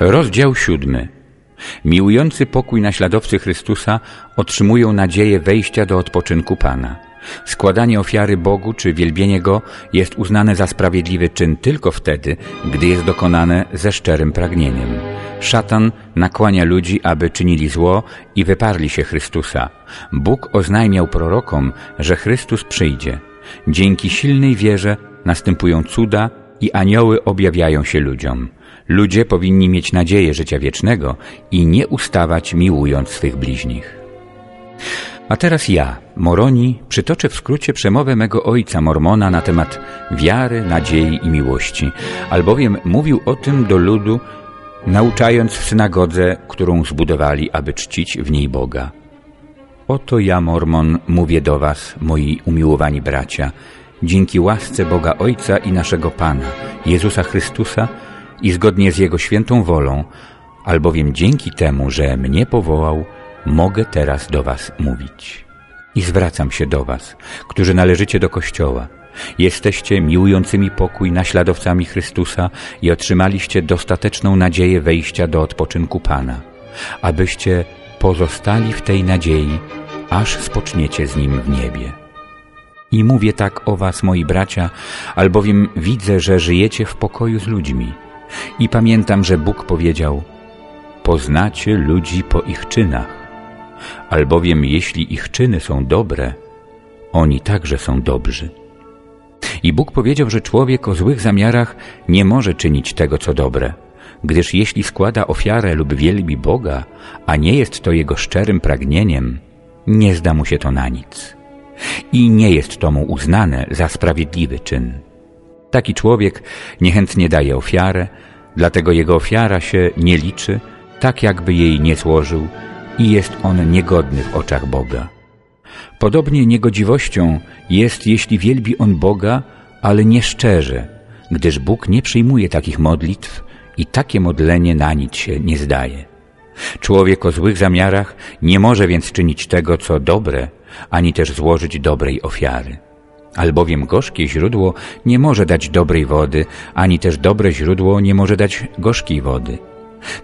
Rozdział siódmy. Miłujący pokój naśladowcy Chrystusa otrzymują nadzieję wejścia do odpoczynku Pana. Składanie ofiary Bogu czy wielbienie Go jest uznane za sprawiedliwy czyn tylko wtedy, gdy jest dokonane ze szczerym pragnieniem. Szatan nakłania ludzi, aby czynili zło i wyparli się Chrystusa. Bóg oznajmiał prorokom, że Chrystus przyjdzie. Dzięki silnej wierze następują cuda i anioły objawiają się ludziom. Ludzie powinni mieć nadzieję życia wiecznego i nie ustawać miłując swych bliźnich. A teraz ja, Moroni, przytoczę w skrócie przemowę mego ojca Mormona na temat wiary, nadziei i miłości, albowiem mówił o tym do ludu, nauczając w synagodze, którą zbudowali, aby czcić w niej Boga. Oto ja, Mormon, mówię do was, moi umiłowani bracia, dzięki łasce Boga Ojca i naszego Pana, Jezusa Chrystusa i zgodnie z Jego świętą wolą, albowiem dzięki temu, że mnie powołał, mogę teraz do was mówić. I zwracam się do was, którzy należycie do Kościoła. Jesteście miłującymi pokój naśladowcami Chrystusa i otrzymaliście dostateczną nadzieję wejścia do odpoczynku Pana, abyście pozostali w tej nadziei, aż spoczniecie z Nim w niebie. I mówię tak o was, moi bracia, albowiem widzę, że żyjecie w pokoju z ludźmi. I pamiętam, że Bóg powiedział, poznacie ludzi po ich czynach albowiem jeśli ich czyny są dobre, oni także są dobrzy. I Bóg powiedział, że człowiek o złych zamiarach nie może czynić tego, co dobre, gdyż jeśli składa ofiarę lub wielbi Boga, a nie jest to jego szczerym pragnieniem, nie zda mu się to na nic. I nie jest to mu uznane za sprawiedliwy czyn. Taki człowiek niechętnie daje ofiarę, dlatego jego ofiara się nie liczy, tak jakby jej nie złożył i jest on niegodny w oczach Boga. Podobnie niegodziwością jest, jeśli wielbi on Boga, ale nie szczerze, gdyż Bóg nie przyjmuje takich modlitw i takie modlenie na nic się nie zdaje. Człowiek o złych zamiarach nie może więc czynić tego, co dobre, ani też złożyć dobrej ofiary. Albowiem gorzkie źródło nie może dać dobrej wody, ani też dobre źródło nie może dać gorzkiej wody.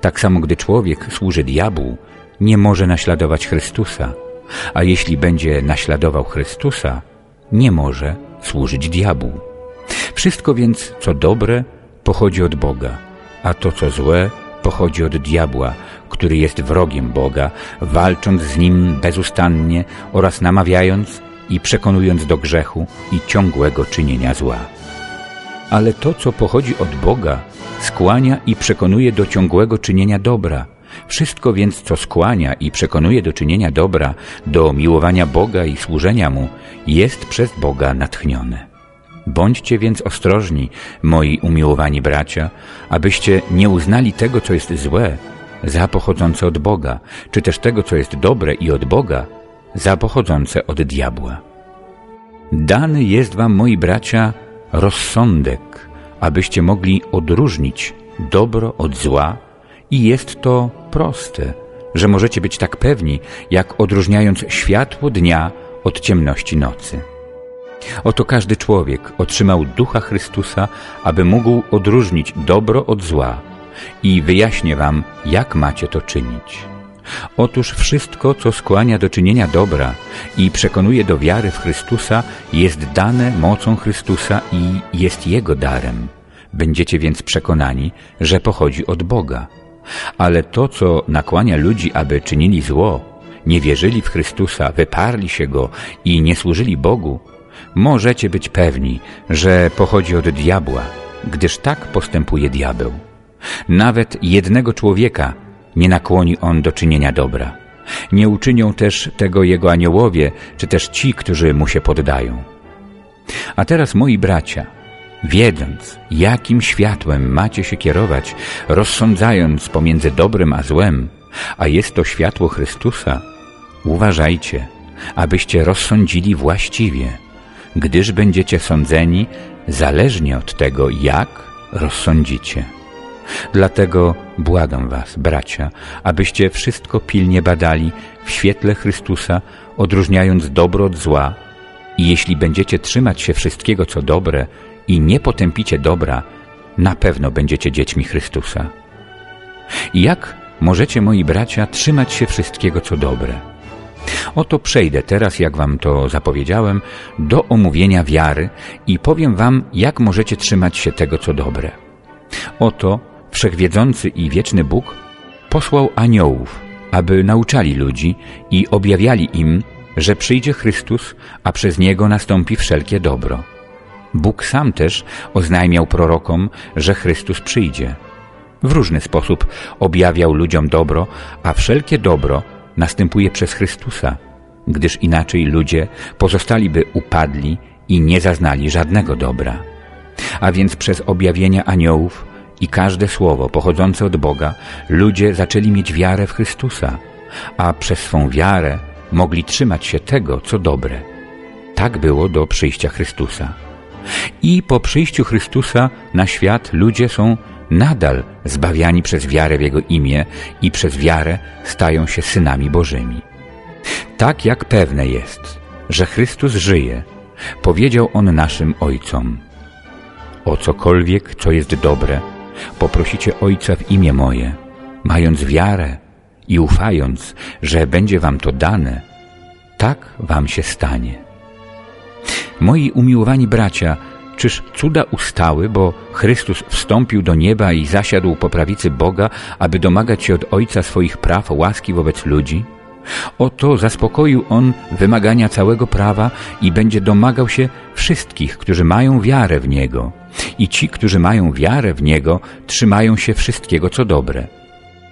Tak samo, gdy człowiek służy diabłu, nie może naśladować Chrystusa, a jeśli będzie naśladował Chrystusa, nie może służyć diabłu. Wszystko więc, co dobre, pochodzi od Boga, a to, co złe, pochodzi od diabła, który jest wrogiem Boga, walcząc z nim bezustannie oraz namawiając i przekonując do grzechu i ciągłego czynienia zła. Ale to, co pochodzi od Boga, skłania i przekonuje do ciągłego czynienia dobra – wszystko więc, co skłania i przekonuje do czynienia dobra, do miłowania Boga i służenia Mu, jest przez Boga natchnione. Bądźcie więc ostrożni, moi umiłowani bracia, abyście nie uznali tego, co jest złe, za pochodzące od Boga, czy też tego, co jest dobre i od Boga, za pochodzące od diabła. Dany jest wam, moi bracia, rozsądek, abyście mogli odróżnić dobro od zła i jest to proste, że możecie być tak pewni, jak odróżniając światło dnia od ciemności nocy. Oto każdy człowiek otrzymał Ducha Chrystusa, aby mógł odróżnić dobro od zła i wyjaśnię wam, jak macie to czynić. Otóż wszystko, co skłania do czynienia dobra i przekonuje do wiary w Chrystusa, jest dane mocą Chrystusa i jest Jego darem. Będziecie więc przekonani, że pochodzi od Boga. Ale to, co nakłania ludzi, aby czynili zło, nie wierzyli w Chrystusa, wyparli się Go i nie służyli Bogu, możecie być pewni, że pochodzi od diabła, gdyż tak postępuje diabeł. Nawet jednego człowieka nie nakłoni on do czynienia dobra. Nie uczynią też tego jego aniołowie, czy też ci, którzy mu się poddają. A teraz, moi bracia, wiedząc, jakim światłem macie się kierować, rozsądzając pomiędzy dobrem a złem, a jest to światło Chrystusa, uważajcie, abyście rozsądzili właściwie, gdyż będziecie sądzeni zależnie od tego, jak rozsądzicie. Dlatego błagam was, bracia, abyście wszystko pilnie badali w świetle Chrystusa, odróżniając dobro od zła i jeśli będziecie trzymać się wszystkiego, co dobre i nie potępicie dobra, na pewno będziecie dziećmi Chrystusa. I jak możecie, moi bracia, trzymać się wszystkiego, co dobre? Oto przejdę teraz, jak wam to zapowiedziałem, do omówienia wiary i powiem wam, jak możecie trzymać się tego, co dobre. Oto wszechwiedzący i wieczny Bóg posłał aniołów, aby nauczali ludzi i objawiali im, że przyjdzie Chrystus, a przez Niego nastąpi wszelkie dobro. Bóg sam też oznajmiał prorokom, że Chrystus przyjdzie. W różny sposób objawiał ludziom dobro, a wszelkie dobro następuje przez Chrystusa, gdyż inaczej ludzie pozostaliby upadli i nie zaznali żadnego dobra. A więc przez objawienia aniołów i każde słowo pochodzące od Boga ludzie zaczęli mieć wiarę w Chrystusa, a przez swą wiarę mogli trzymać się tego, co dobre. Tak było do przyjścia Chrystusa. I po przyjściu Chrystusa na świat ludzie są nadal zbawiani przez wiarę w Jego imię i przez wiarę stają się synami Bożymi. Tak jak pewne jest, że Chrystus żyje, powiedział On naszym Ojcom. O cokolwiek, co jest dobre, poprosicie Ojca w imię moje, mając wiarę i ufając, że będzie wam to dane, tak wam się stanie. Moi umiłowani bracia, czyż cuda ustały, bo Chrystus wstąpił do nieba i zasiadł po prawicy Boga, aby domagać się od Ojca swoich praw łaski wobec ludzi? Oto zaspokoił On wymagania całego prawa i będzie domagał się wszystkich, którzy mają wiarę w Niego. I ci, którzy mają wiarę w Niego, trzymają się wszystkiego, co dobre.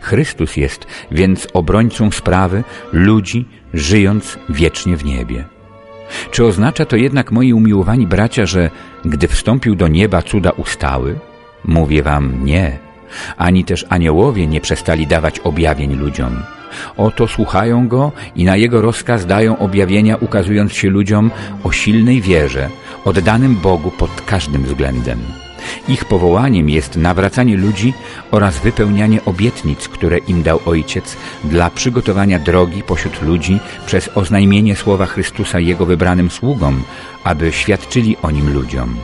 Chrystus jest więc obrońcą sprawy ludzi, żyjąc wiecznie w niebie. Czy oznacza to jednak, moi umiłowani bracia, że gdy wstąpił do nieba cuda ustały? Mówię wam nie. Ani też aniołowie nie przestali dawać objawień ludziom. Oto słuchają Go i na Jego rozkaz dają objawienia, ukazując się ludziom o silnej wierze, oddanym Bogu pod każdym względem. Ich powołaniem jest nawracanie ludzi oraz wypełnianie obietnic, które im dał Ojciec dla przygotowania drogi pośród ludzi przez oznajmienie słowa Chrystusa Jego wybranym sługom, aby świadczyli o Nim ludziom.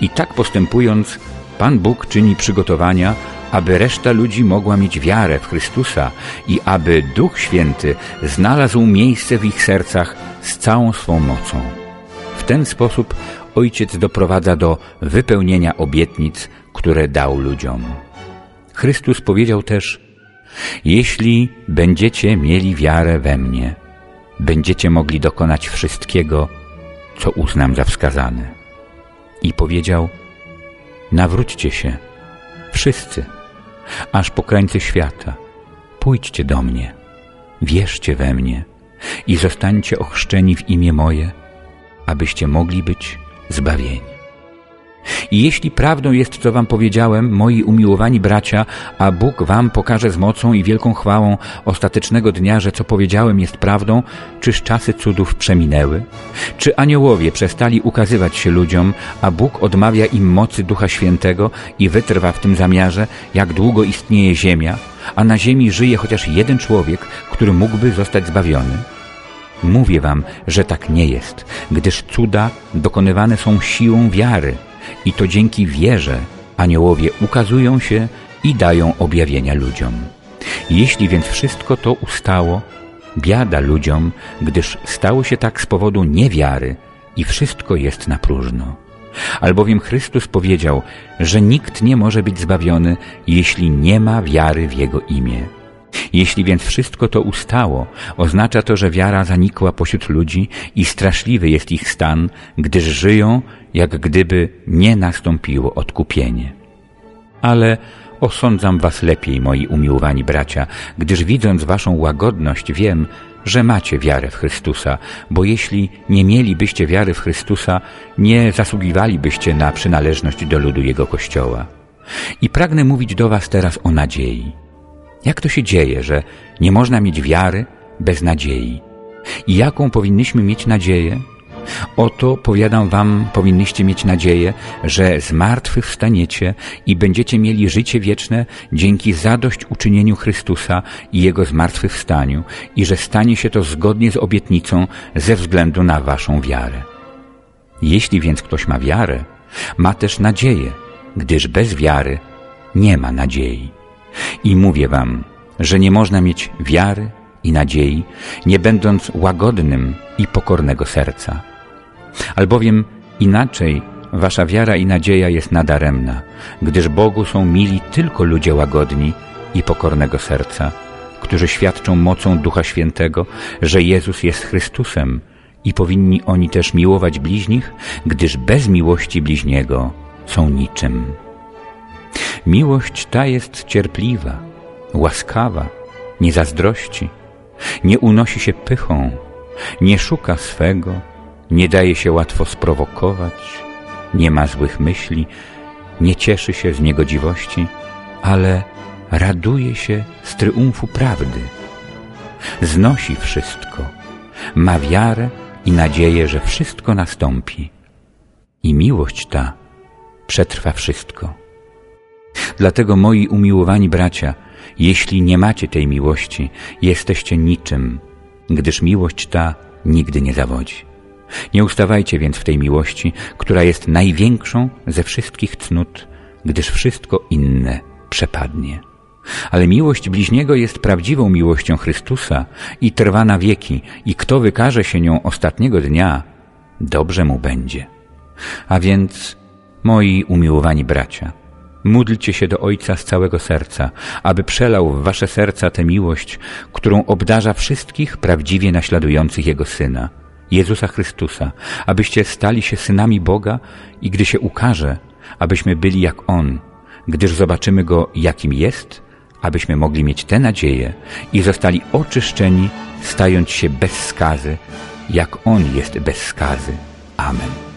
I tak postępując, Pan Bóg czyni przygotowania, aby reszta ludzi mogła mieć wiarę w Chrystusa i aby Duch Święty znalazł miejsce w ich sercach z całą swą mocą. W ten sposób Ojciec doprowadza do wypełnienia obietnic, które dał ludziom. Chrystus powiedział też, jeśli będziecie mieli wiarę we mnie, będziecie mogli dokonać wszystkiego, co uznam za wskazane. I powiedział, nawróćcie się, wszyscy, aż po krańce świata, pójdźcie do mnie, wierzcie we mnie i zostańcie ochrzczeni w imię moje, abyście mogli być zbawieni. I jeśli prawdą jest, co wam powiedziałem, moi umiłowani bracia, a Bóg wam pokaże z mocą i wielką chwałą ostatecznego dnia, że co powiedziałem jest prawdą, czyż czasy cudów przeminęły? Czy aniołowie przestali ukazywać się ludziom, a Bóg odmawia im mocy Ducha Świętego i wytrwa w tym zamiarze, jak długo istnieje ziemia, a na ziemi żyje chociaż jeden człowiek, który mógłby zostać zbawiony? Mówię wam, że tak nie jest, gdyż cuda dokonywane są siłą wiary i to dzięki wierze aniołowie ukazują się i dają objawienia ludziom. Jeśli więc wszystko to ustało, biada ludziom, gdyż stało się tak z powodu niewiary i wszystko jest na próżno. Albowiem Chrystus powiedział, że nikt nie może być zbawiony, jeśli nie ma wiary w Jego imię. Jeśli więc wszystko to ustało, oznacza to, że wiara zanikła pośród ludzi i straszliwy jest ich stan, gdyż żyją, jak gdyby nie nastąpiło odkupienie. Ale osądzam was lepiej, moi umiłowani bracia, gdyż widząc waszą łagodność wiem, że macie wiarę w Chrystusa, bo jeśli nie mielibyście wiary w Chrystusa, nie zasługiwalibyście na przynależność do ludu Jego Kościoła. I pragnę mówić do was teraz o nadziei. Jak to się dzieje, że nie można mieć wiary bez nadziei? I jaką powinniśmy mieć nadzieję? Oto, powiadam wam, powinniście mieć nadzieję, że z martwych wstaniecie i będziecie mieli życie wieczne dzięki zadośćuczynieniu Chrystusa i Jego zmartwychwstaniu i że stanie się to zgodnie z obietnicą ze względu na waszą wiarę. Jeśli więc ktoś ma wiarę, ma też nadzieję, gdyż bez wiary nie ma nadziei. I mówię wam, że nie można mieć wiary i nadziei, nie będąc łagodnym i pokornego serca. Albowiem inaczej wasza wiara i nadzieja jest nadaremna, gdyż Bogu są mili tylko ludzie łagodni i pokornego serca, którzy świadczą mocą Ducha Świętego, że Jezus jest Chrystusem i powinni oni też miłować bliźnich, gdyż bez miłości bliźniego są niczym. Miłość ta jest cierpliwa, łaskawa, nie zazdrości, nie unosi się pychą, nie szuka swego, nie daje się łatwo sprowokować, nie ma złych myśli, nie cieszy się z niegodziwości, ale raduje się z triumfu prawdy. Znosi wszystko, ma wiarę i nadzieję, że wszystko nastąpi. I miłość ta przetrwa wszystko. Dlatego, moi umiłowani bracia, jeśli nie macie tej miłości, jesteście niczym, gdyż miłość ta nigdy nie zawodzi. Nie ustawajcie więc w tej miłości, która jest największą ze wszystkich cnót, gdyż wszystko inne przepadnie. Ale miłość bliźniego jest prawdziwą miłością Chrystusa i trwa na wieki i kto wykaże się nią ostatniego dnia, dobrze mu będzie. A więc, moi umiłowani bracia, módlcie się do Ojca z całego serca, aby przelał w wasze serca tę miłość, którą obdarza wszystkich prawdziwie naśladujących Jego Syna, Jezusa Chrystusa, abyście stali się synami Boga i gdy się ukaże, abyśmy byli jak On, gdyż zobaczymy Go, jakim jest, abyśmy mogli mieć tę nadzieję i zostali oczyszczeni, stając się bez skazy, jak On jest bez skazy. Amen.